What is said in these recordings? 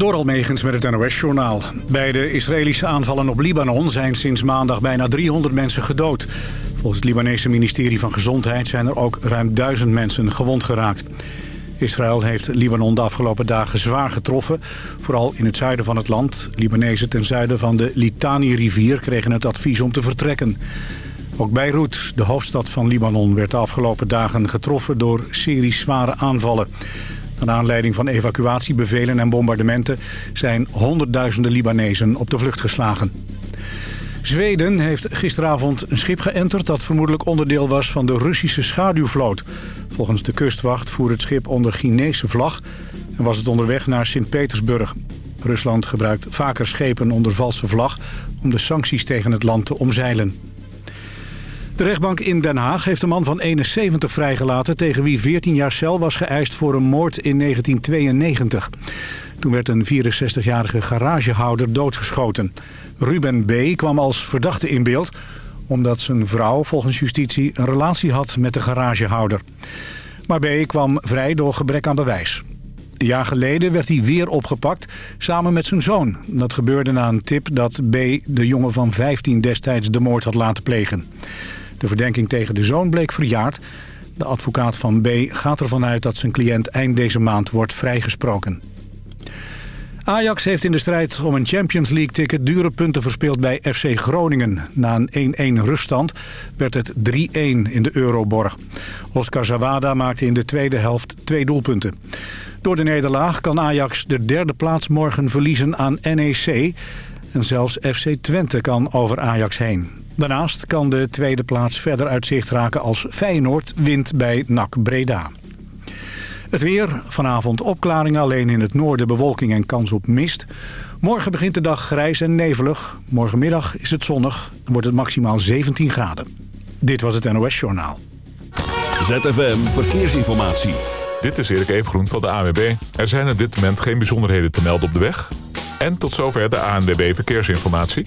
Door Almegens met het NOS-journaal. Bij de Israëlische aanvallen op Libanon zijn sinds maandag bijna 300 mensen gedood. Volgens het Libanese ministerie van Gezondheid zijn er ook ruim 1000 mensen gewond geraakt. Israël heeft Libanon de afgelopen dagen zwaar getroffen. Vooral in het zuiden van het land. Libanezen ten zuiden van de Litani-rivier kregen het advies om te vertrekken. Ook Beirut, de hoofdstad van Libanon, werd de afgelopen dagen getroffen door series zware aanvallen. Naar aanleiding van evacuatiebevelen en bombardementen zijn honderdduizenden Libanezen op de vlucht geslagen. Zweden heeft gisteravond een schip geënterd dat vermoedelijk onderdeel was van de Russische schaduwvloot. Volgens de kustwacht voer het schip onder Chinese vlag en was het onderweg naar Sint-Petersburg. Rusland gebruikt vaker schepen onder valse vlag om de sancties tegen het land te omzeilen. De rechtbank in Den Haag heeft een man van 71 vrijgelaten... tegen wie 14 jaar cel was geëist voor een moord in 1992. Toen werd een 64-jarige garagehouder doodgeschoten. Ruben B. kwam als verdachte in beeld... omdat zijn vrouw volgens justitie een relatie had met de garagehouder. Maar B. kwam vrij door gebrek aan bewijs. Een jaar geleden werd hij weer opgepakt, samen met zijn zoon. Dat gebeurde na een tip dat B. de jongen van 15 destijds de moord had laten plegen. De verdenking tegen de zoon bleek verjaard. De advocaat van B gaat ervan uit dat zijn cliënt eind deze maand wordt vrijgesproken. Ajax heeft in de strijd om een Champions League-ticket dure punten verspeeld bij FC Groningen. Na een 1-1 ruststand werd het 3-1 in de Euroborg. Oscar Zawada maakte in de tweede helft twee doelpunten. Door de nederlaag kan Ajax de derde plaats morgen verliezen aan NEC. En zelfs FC Twente kan over Ajax heen. Daarnaast kan de tweede plaats verder uit zicht raken als Feyenoord wint bij NAC Breda. Het weer, vanavond opklaringen, alleen in het noorden bewolking en kans op mist. Morgen begint de dag grijs en nevelig. Morgenmiddag is het zonnig en wordt het maximaal 17 graden. Dit was het NOS Journaal. ZFM Verkeersinformatie. Dit is Erik Evengroen van de AWB. Er zijn op dit moment geen bijzonderheden te melden op de weg. En tot zover de ANWB Verkeersinformatie.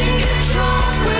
can get drunk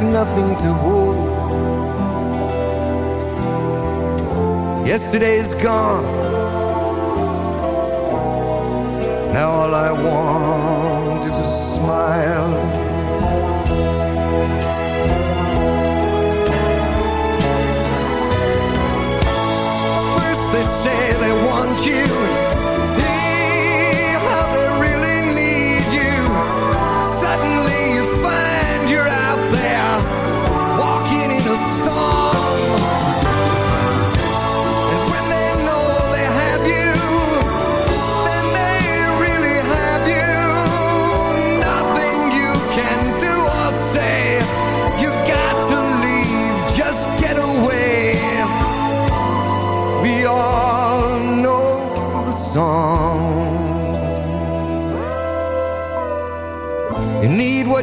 has nothing to hold. Yesterday's gone. Now all I want is a smile. First they say they want you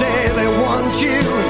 say they want you.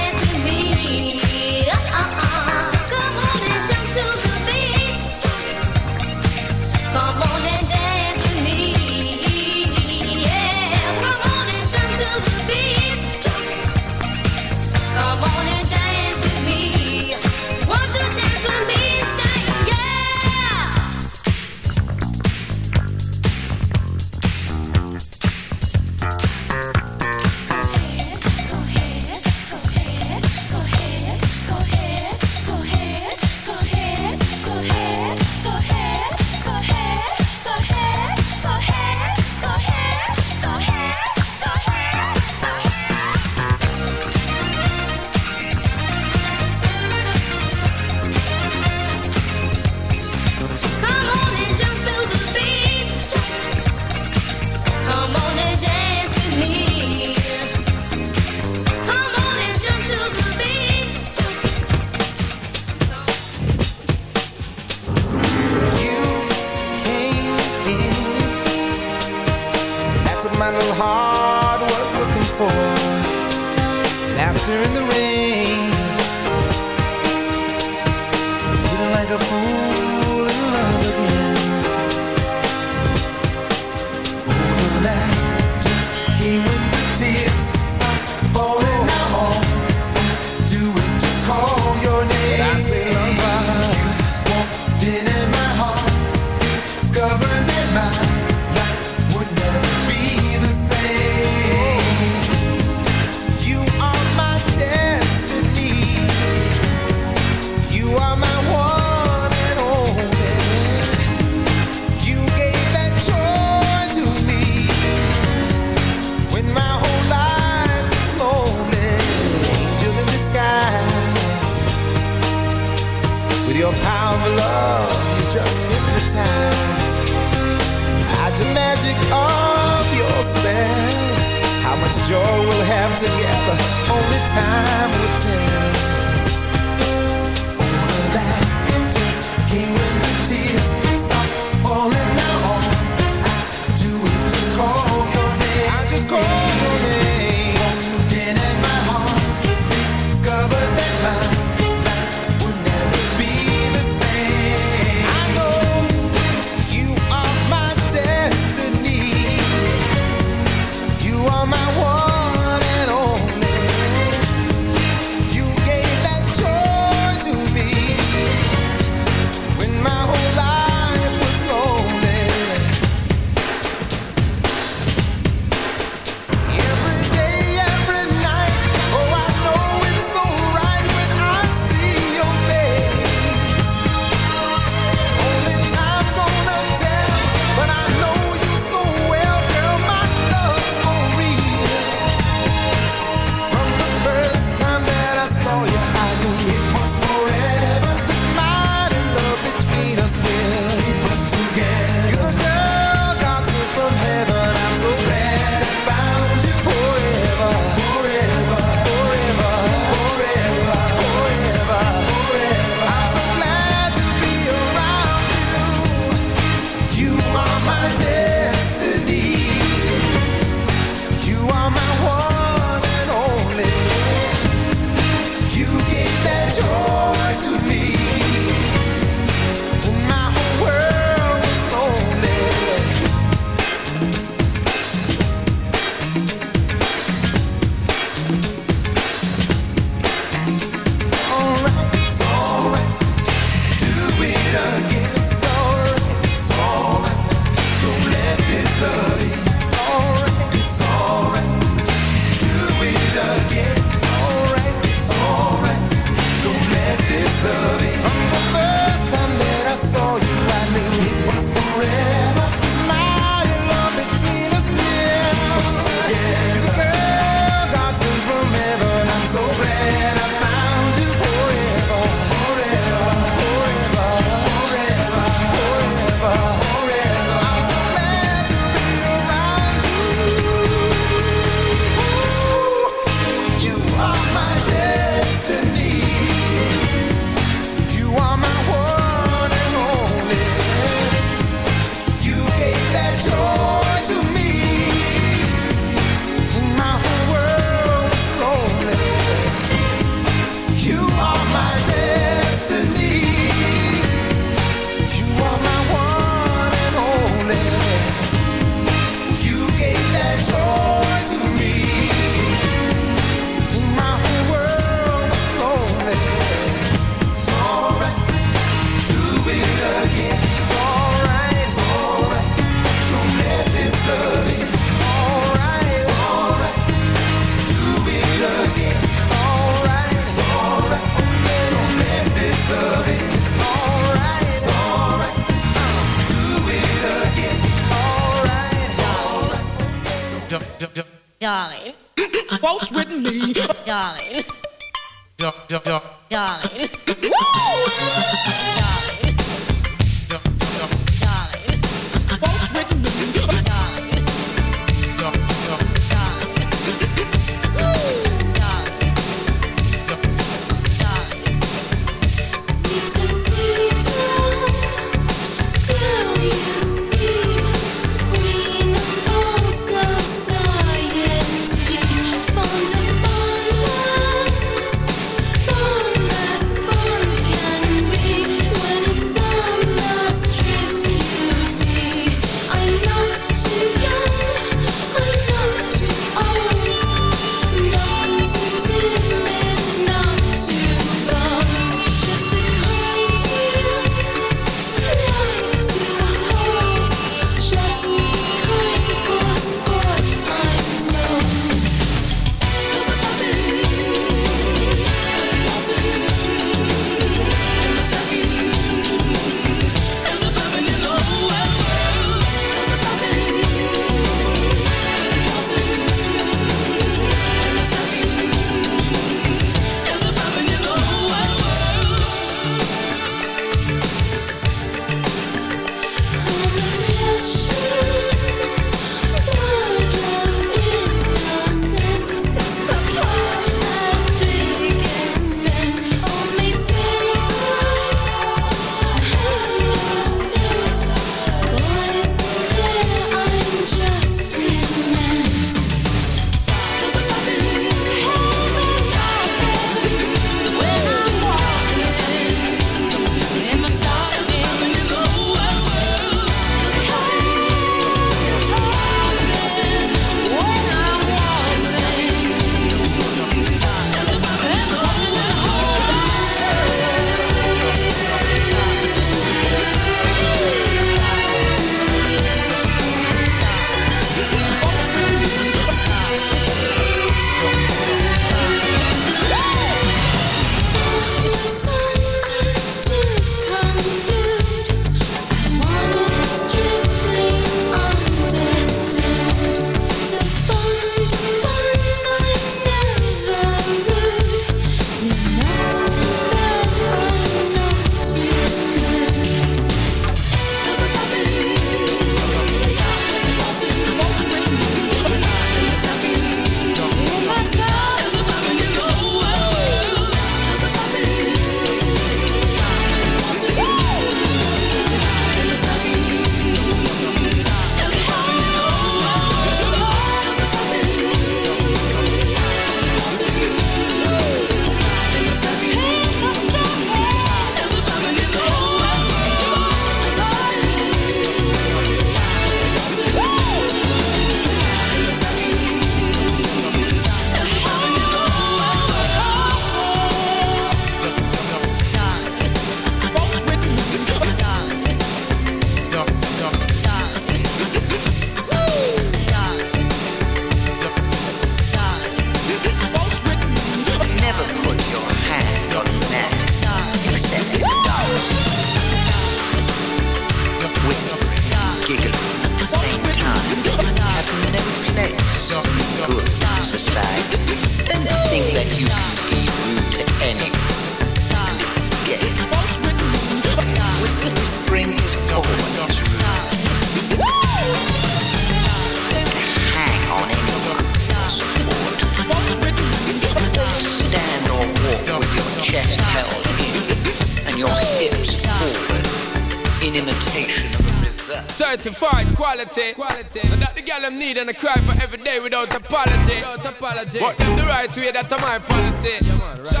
I cry for every day without apology. Without apology. But them the right way, that's my policy. Shonda Paul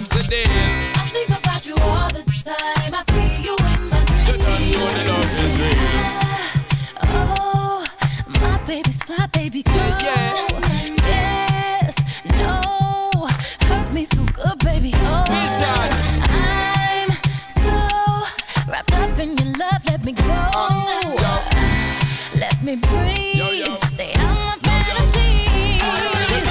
what's the deal. I think about you all the time. I see you in my dreams. You don't know the love is real. Oh, my baby's fly, baby girl. Yeah, Yes, no, hurt me so good, baby. Oh, Vision. I'm so wrapped up in your love. Let me go. Let me breathe. Yo, yo. Stay out my fantasy.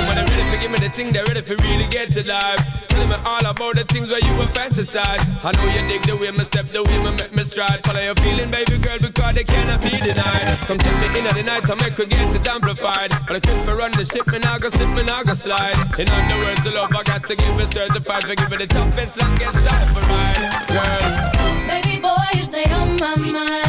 When they ready for give me the thing, they're ready for really get to life. Me all about the things where you were fantasize. I know you dig the way me step, the way me make me stride. Follow your feeling, baby girl, because they cannot be denied. Come take me in at the night, I make her get it amplified. But I quit for run the ship, me I go slip, me now go slide. In other words, the love I got to give it certified for giving the toughest, longest time for ride. Girl, Baby boy, you stay on my mind.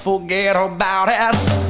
forget about it.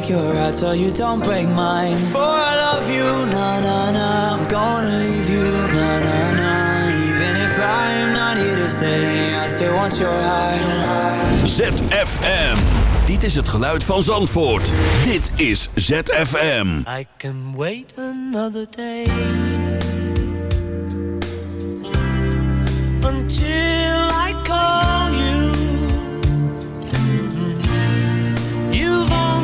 break your heart so you don't break mine. For I love you, na na na. I'm gonna leave you, na na na. Even if I'm not here to stay, I still want your heart. ZFM. Dit is het geluid van Zandvoort. Dit is ZFM. I can wait another day. Until I call.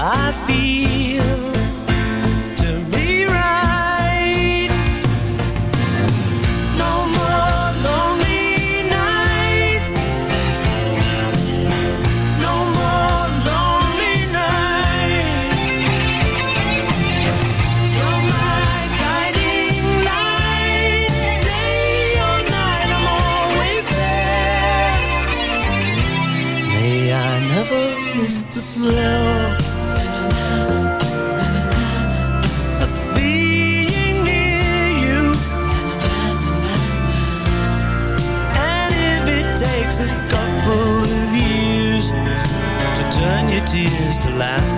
I feel. laughed.